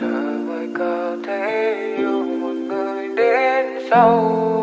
giờ vời có thể yêu một người đến sau.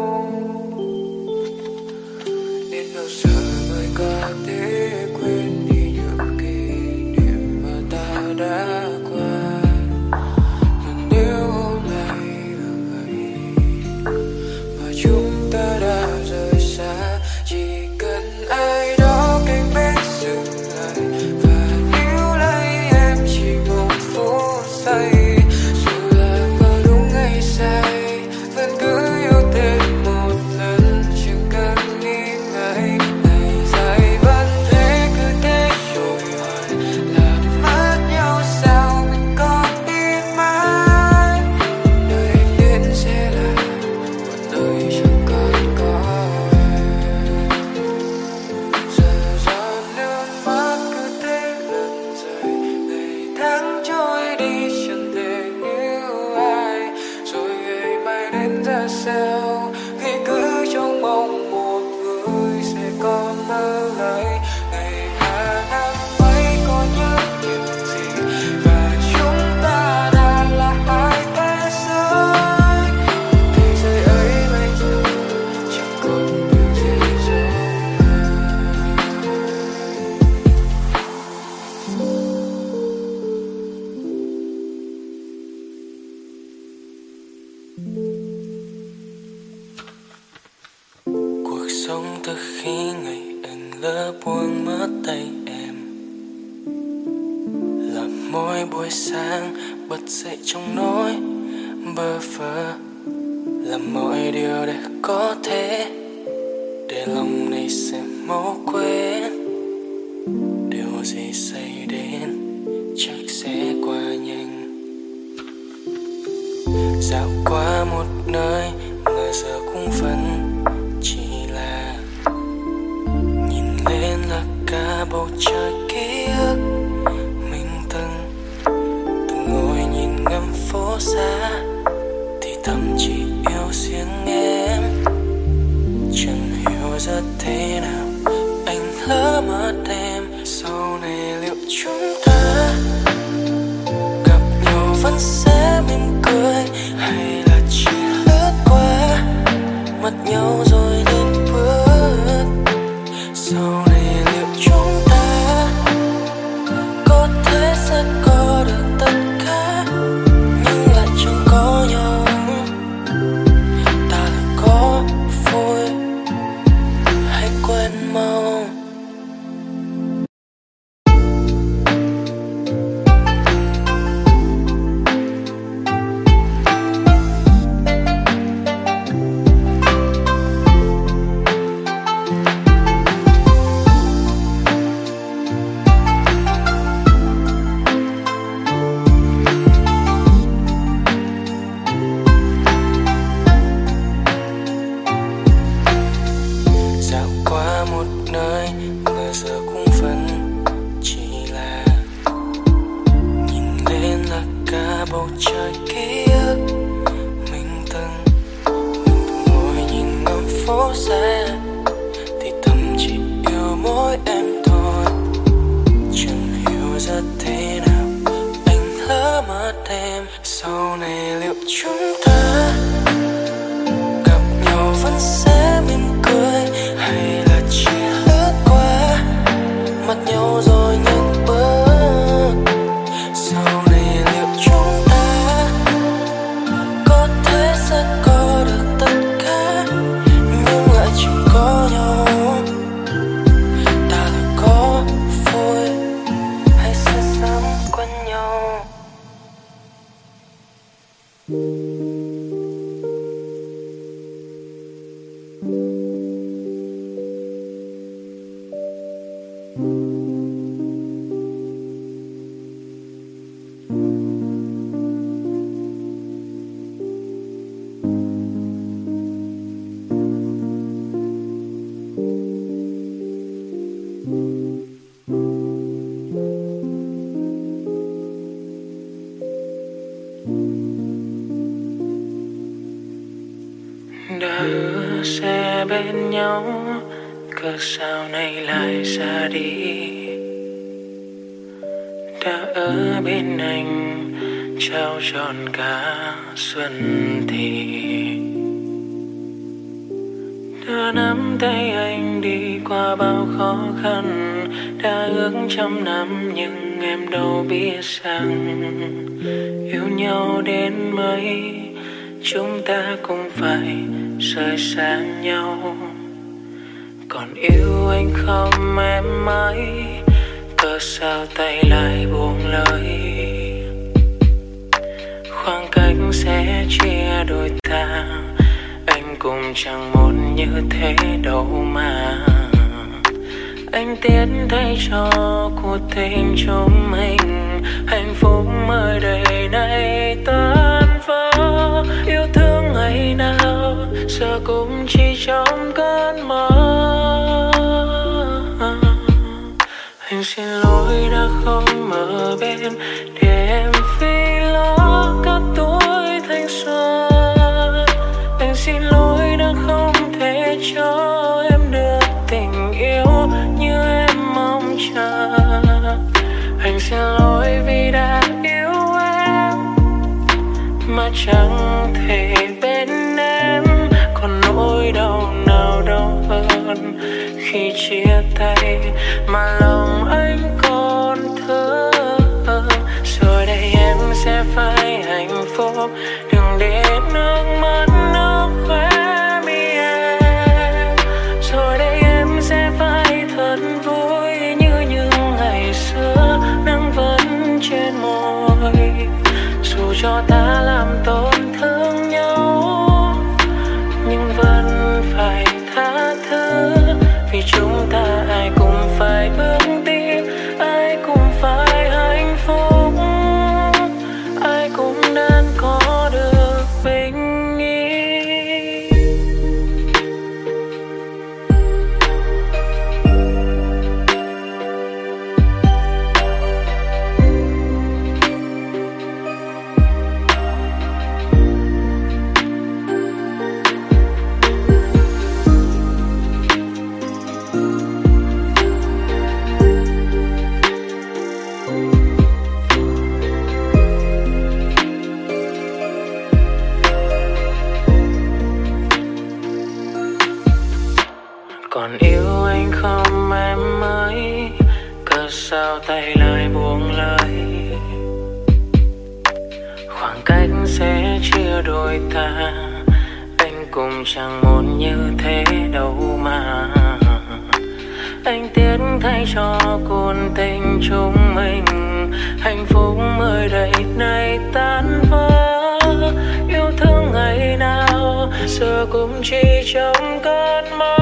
sueños liệu chúng ta thì đã nắm tay anh đi qua bao khó khăn, đã ước trăm năm nhưng em đâu biết rằng yêu nhau đến mấy chúng ta cũng phải rời xa nhau. Còn yêu anh không em mãi cớ sao tay lại buông lời? Chia đôi ta. Anh cũng chẳng muốn như thế đâu mà. Anh tiến thay cho cuộc tình chúng mình. Hạnh phúc mới đầy này tan vỡ. Yêu thương ngày nào, giờ cũng chỉ trong cơn mơ. Anh xin lỗi đã không ở bên để em chẳng thể còn yêu anh không em mới cớ sao tay lại buông lời? Khoảng cách sẽ chia đôi ta, anh cũng chẳng muốn như thế đâu mà. Anh tiến thay cho cuộc tình chúng mình, hạnh phúc mới đây này tan vỡ. Yêu thương ngày nào giờ cũng chỉ trong cơn mơ.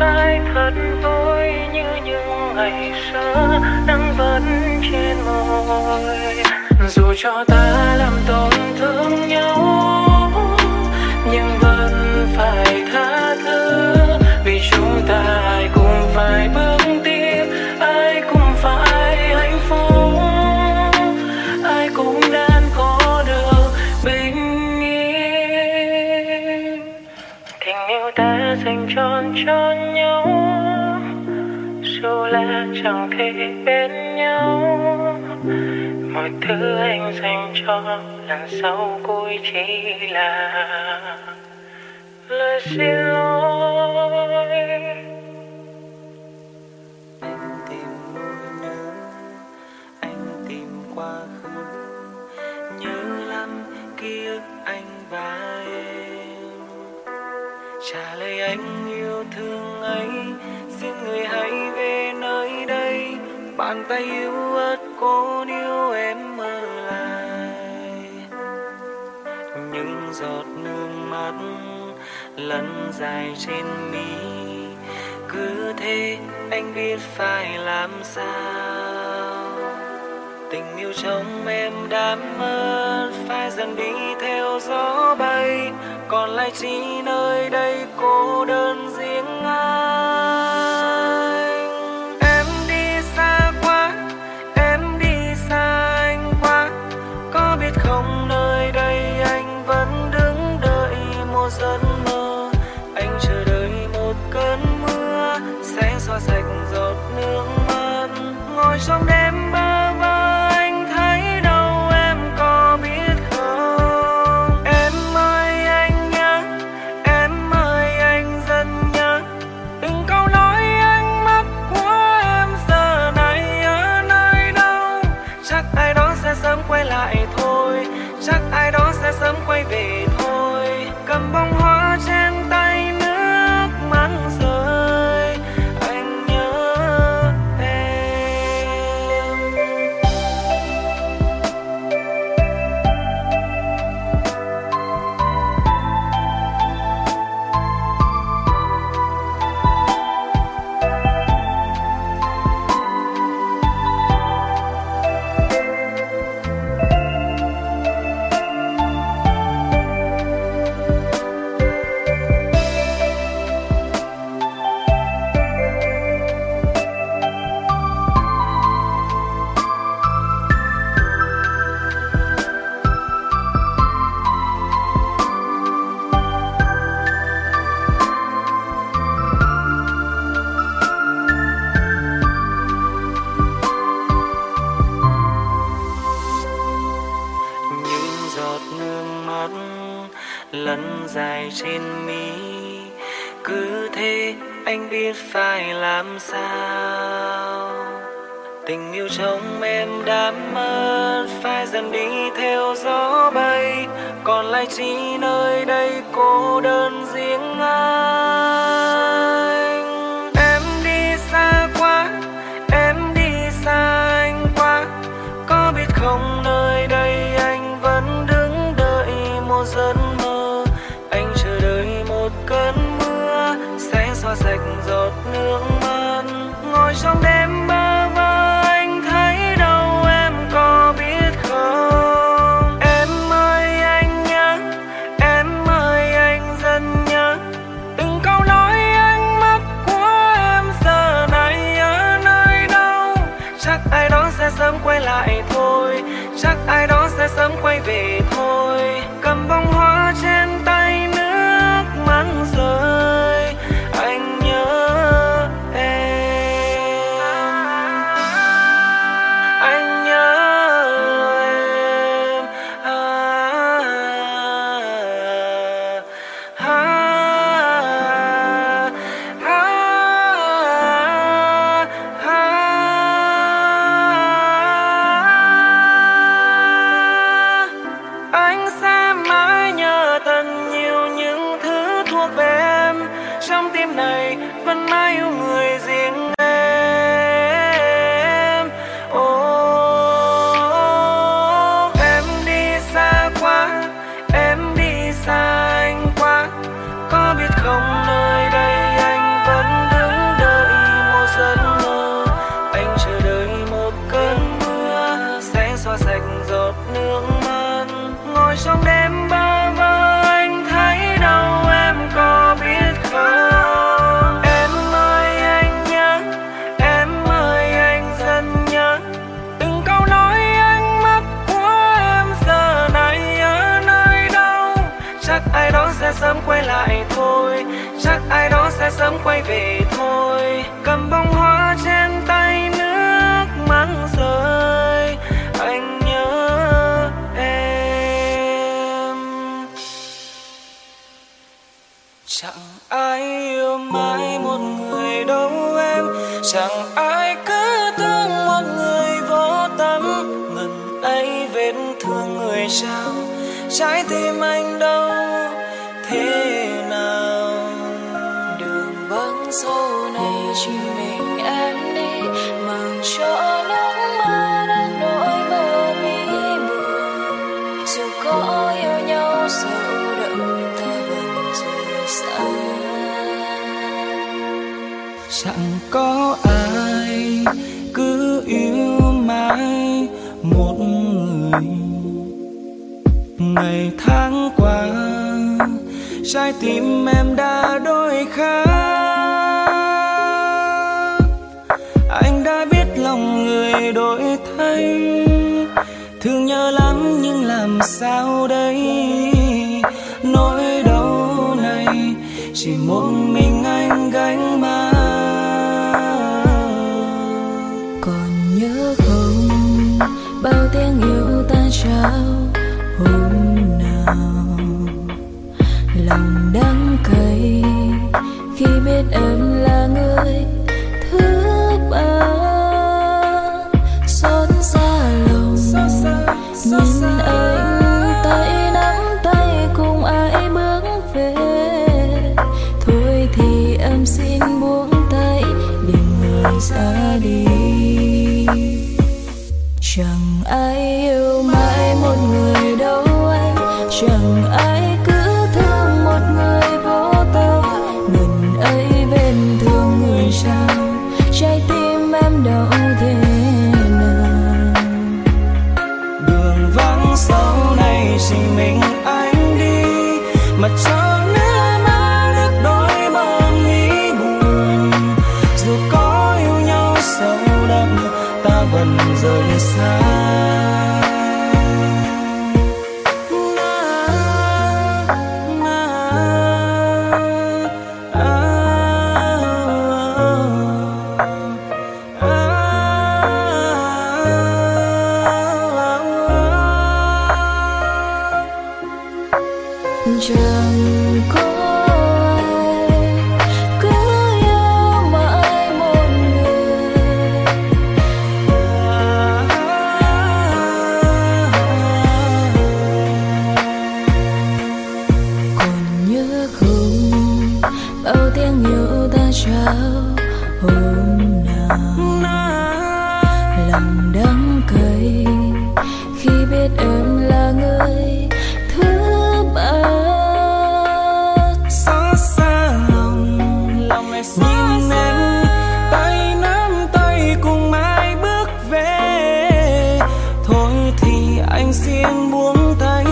lại thật vội như những ngày xưa nắng vẫn trên môi. Dù cho ta làm tổn thương nhau, nhưng vẫn phải tha thứ. Vì chúng ta ai cũng phải bước thứ anh dành cho lần sau cuối chỉ là lời xin lỗi. Anh tìm nỗi nhớ, anh tìm quá khứ. Nhớ lắm kia anh và em. Trả lời anh yêu thương ấy, xin người hãy về nơi đây. Bàn tay yêu ớt cô níu giọt nước mắt lăn dài trên mi. Cứ thế anh biết phải làm sao. Tình yêu trong em đã mất, phải dần đi theo gió bay. Còn lại chỉ nơi đây cô đơn riêng. closer Oh. lại thôi. Chắc ai đó sẽ sớm quay về. ngày tháng qua trái tim em đã đôi khác. anh riêng buông tay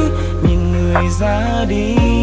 nhìn người ra đi.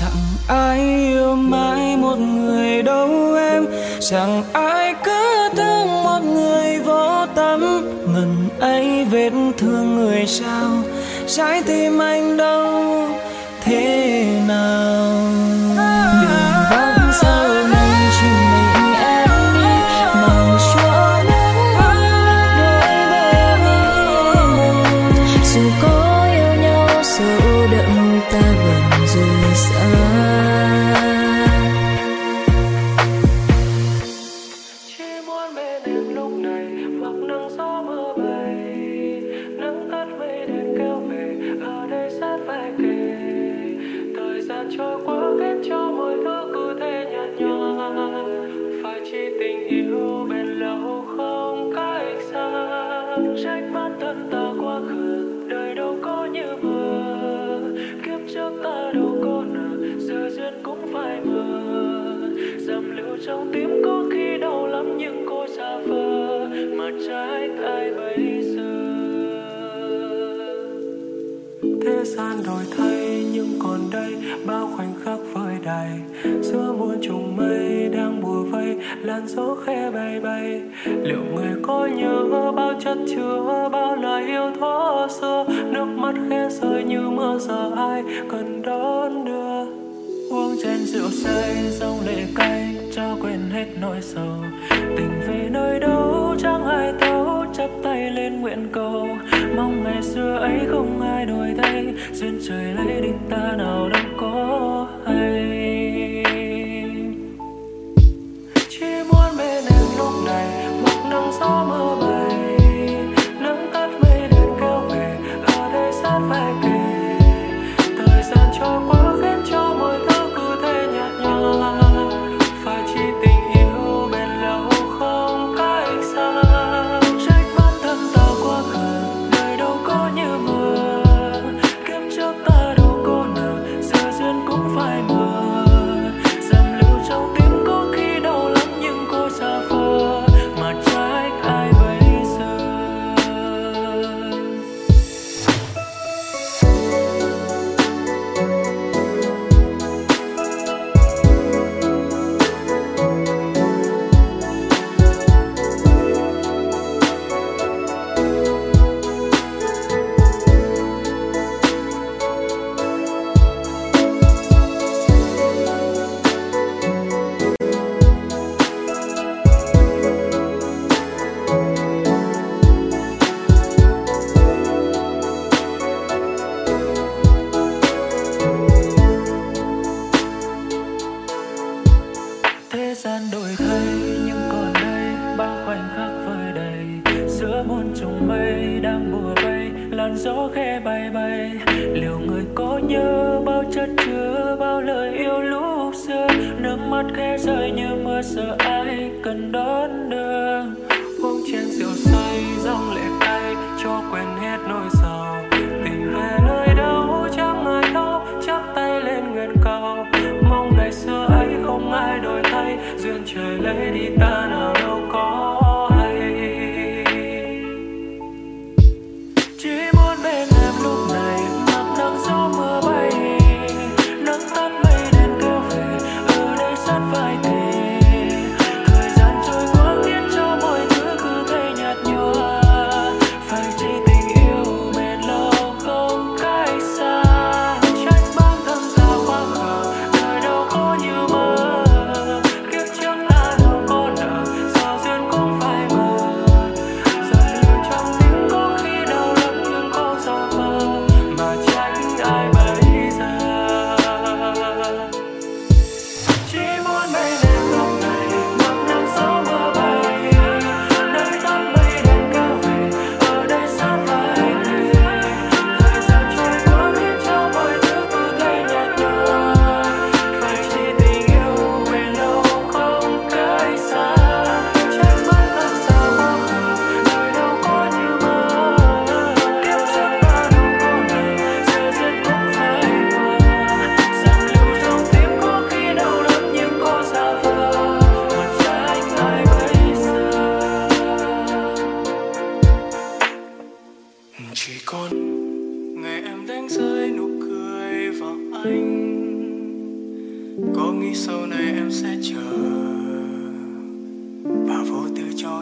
chẳng ai yêu mãi một người đâu em. Chẳng ai cứ thương một người vô tâm. Mình ấy vết thương người sao? Trái tim anh đâu? Thế nào? đài. Giữa muôn trùng mây đang bùa vây, làn gió khẽ bay bay. Liệu người có nhớ bao chất chứa, bao lời yêu thuở xưa? Nước mắt khẽ rơi như mưa giờ ai cần đón đưa? Uống chén rượu say dòng lệ cay, cho quên hết nỗi sầu. Tình về nơi đâu, chẳng ai thấu, chắp tay lên nguyện cầu. Mong ngày xưa ấy không ai đổi thay, duyên trời lấy định ta nào đâu có.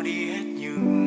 Đi hết những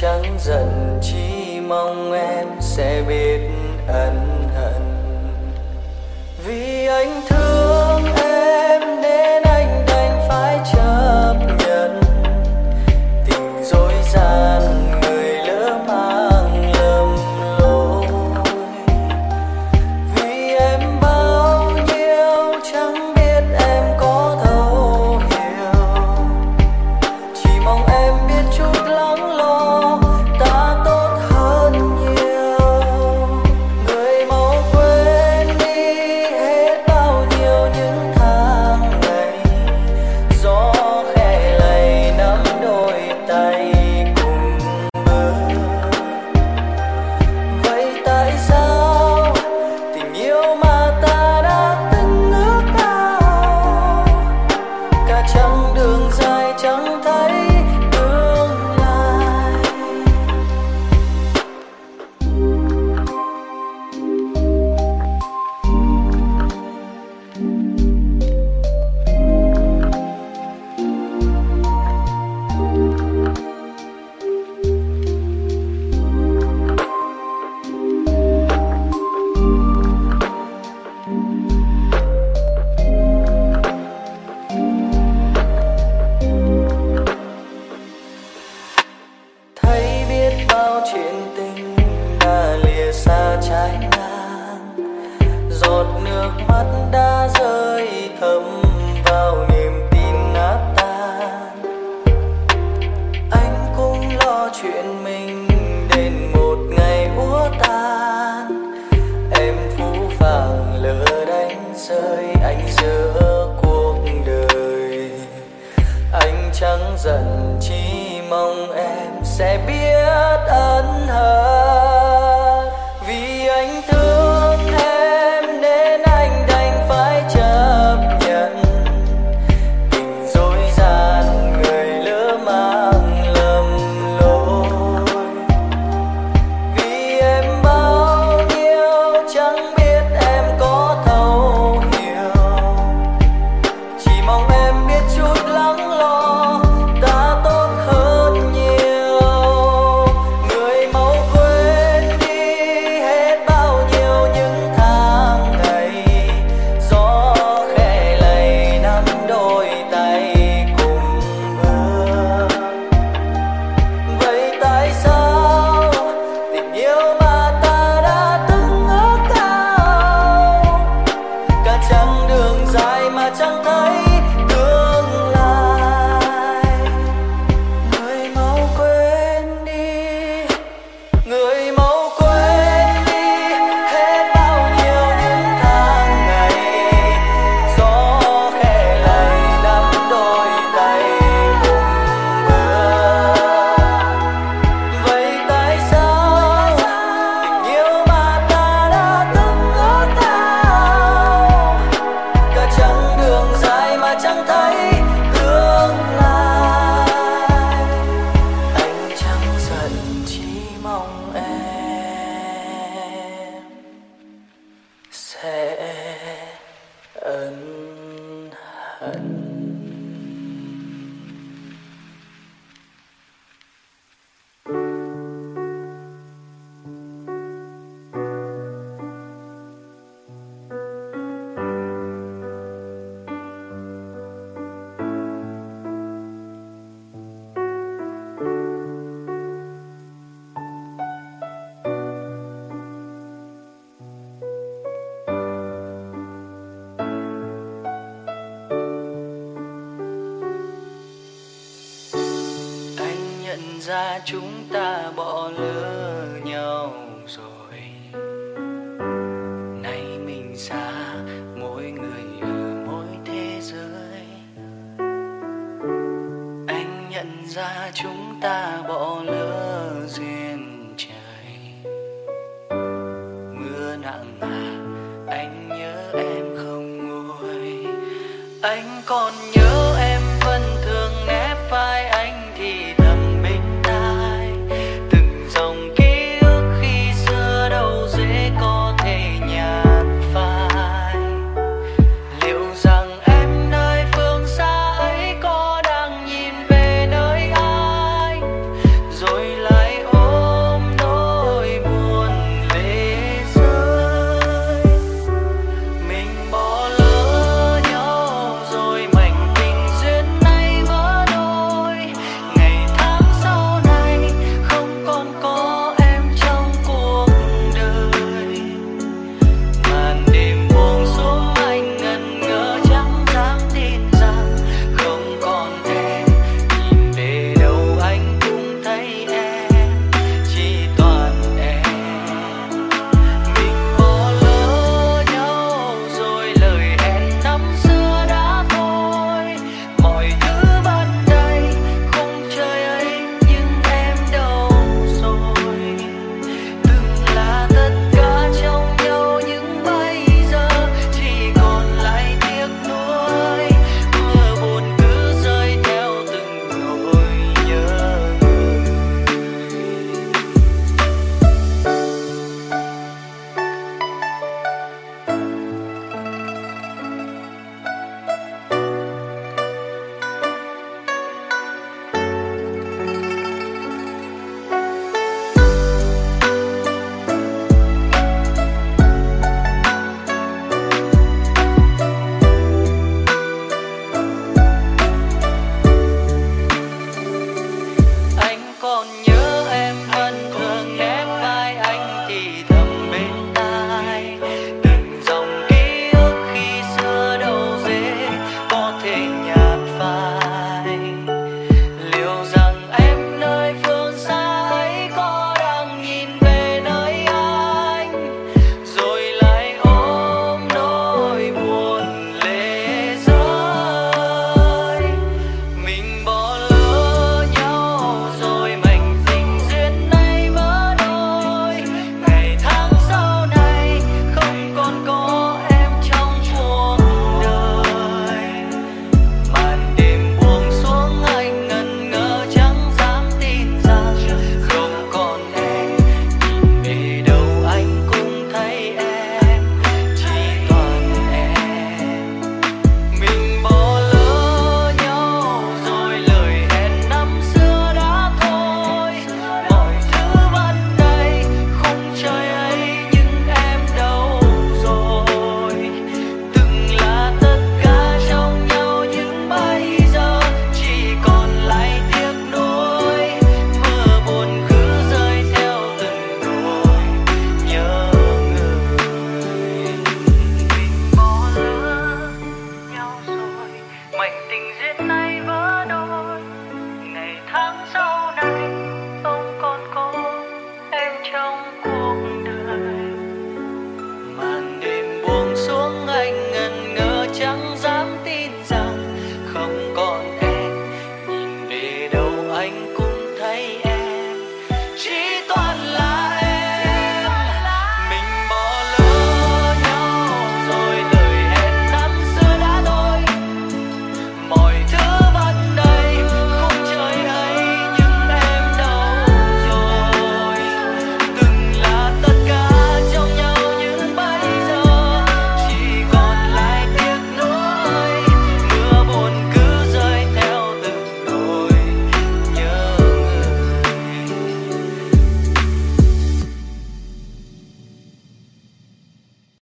trắng giận chỉ mong em sẽ biết ân hận. Vì anh thương ra chúng ta bỏ lỡ nhau.